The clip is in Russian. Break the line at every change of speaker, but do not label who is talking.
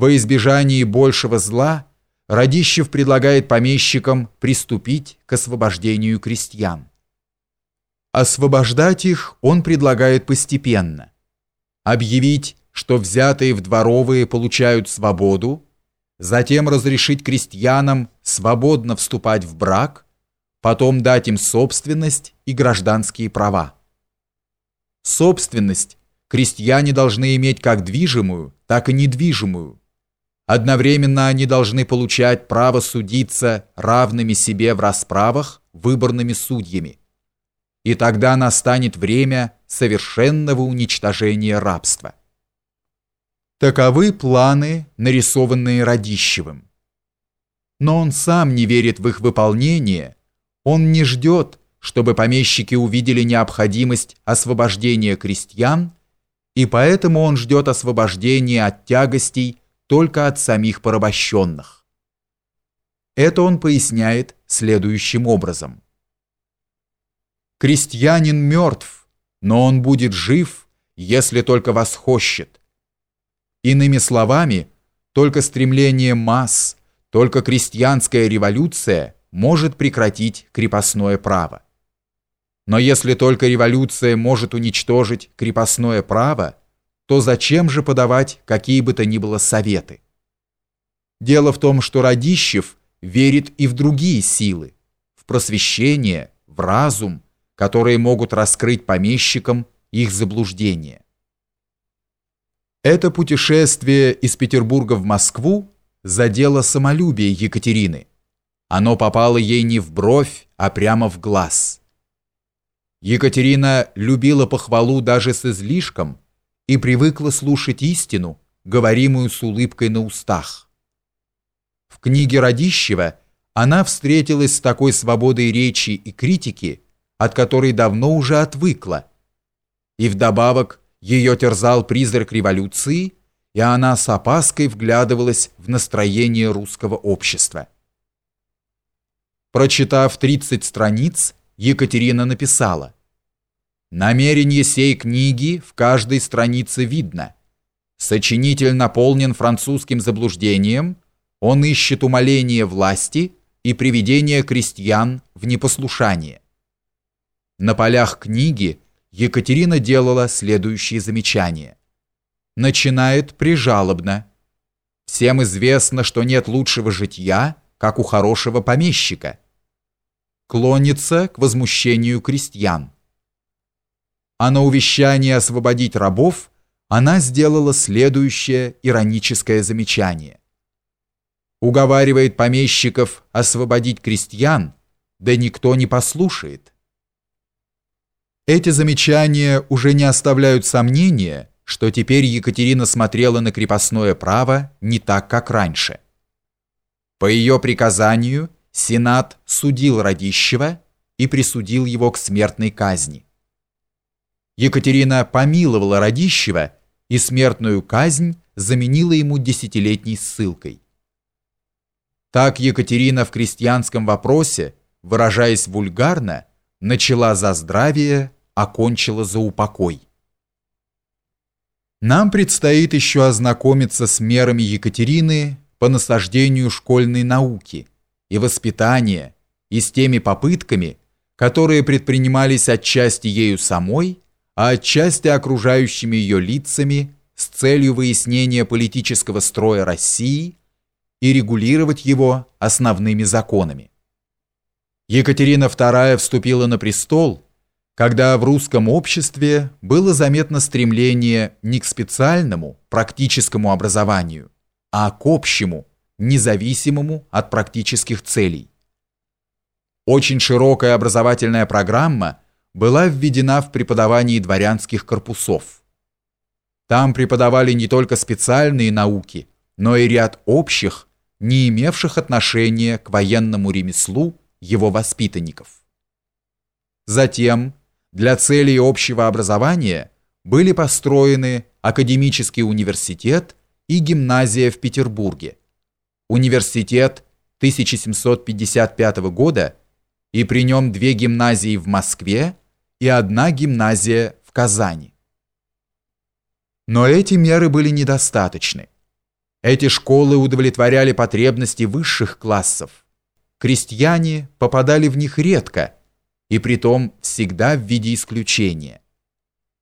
Во избежании большего зла Радищев предлагает помещикам приступить к освобождению крестьян. Освобождать их он предлагает постепенно. Объявить, что взятые в дворовые получают свободу, затем разрешить крестьянам свободно вступать в брак, потом дать им собственность и гражданские права. Собственность крестьяне должны иметь как движимую, так и недвижимую. Одновременно они должны получать право судиться равными себе в расправах выборными судьями. И тогда настанет время совершенного уничтожения рабства. Таковы планы, нарисованные Радищевым. Но он сам не верит в их выполнение, он не ждет, чтобы помещики увидели необходимость освобождения крестьян, и поэтому он ждет освобождения от тягостей только от самих порабощенных. Это он поясняет следующим образом. Крестьянин мертв, но он будет жив, если только восхощет. Иными словами, только стремление масс, только крестьянская революция может прекратить крепостное право. Но если только революция может уничтожить крепостное право, то зачем же подавать какие бы то ни было советы? Дело в том, что Радищев верит и в другие силы, в просвещение, в разум, которые могут раскрыть помещикам их заблуждения. Это путешествие из Петербурга в Москву задело самолюбие Екатерины. Оно попало ей не в бровь, а прямо в глаз. Екатерина любила похвалу даже с излишком и привыкла слушать истину, говоримую с улыбкой на устах. В книге Радищева она встретилась с такой свободой речи и критики, от которой давно уже отвыкла, и вдобавок ее терзал призрак революции, и она с опаской вглядывалась в настроение русского общества. Прочитав 30 страниц, Екатерина написала «Намерение сей книги в каждой странице видно. Сочинитель наполнен французским заблуждением, он ищет умоление власти и приведение крестьян в непослушание. На полях книги – Екатерина делала следующие замечания. Начинает прижалобно. Всем известно, что нет лучшего житья, как у хорошего помещика. Клонится к возмущению крестьян. А на увещание освободить рабов она сделала следующее ироническое замечание. Уговаривает помещиков освободить крестьян, да никто не послушает. Эти замечания уже не оставляют сомнения, что теперь Екатерина смотрела на крепостное право не так, как раньше. По ее приказанию Сенат судил Радищева и присудил его к смертной казни. Екатерина помиловала Радищева и смертную казнь заменила ему десятилетней ссылкой. Так Екатерина в крестьянском вопросе, выражаясь вульгарно, начала за здравие окончила за упокой. Нам предстоит еще ознакомиться с мерами Екатерины по насаждению школьной науки и воспитания и с теми попытками, которые предпринимались отчасти ею самой, а отчасти окружающими ее лицами с целью выяснения политического строя России и регулировать его основными законами. Екатерина II вступила на престол – когда в русском обществе было заметно стремление не к специальному, практическому образованию, а к общему, независимому от практических целей. Очень широкая образовательная программа была введена в преподавании дворянских корпусов. Там преподавали не только специальные науки, но и ряд общих, не имевших отношения к военному ремеслу его воспитанников. Затем для целей общего образования были построены Академический университет и гимназия в Петербурге, университет 1755 года и при нем две гимназии в Москве и одна гимназия в Казани. Но эти меры были недостаточны. Эти школы удовлетворяли потребности высших классов. Крестьяне попадали в них редко, и притом всегда в виде исключения.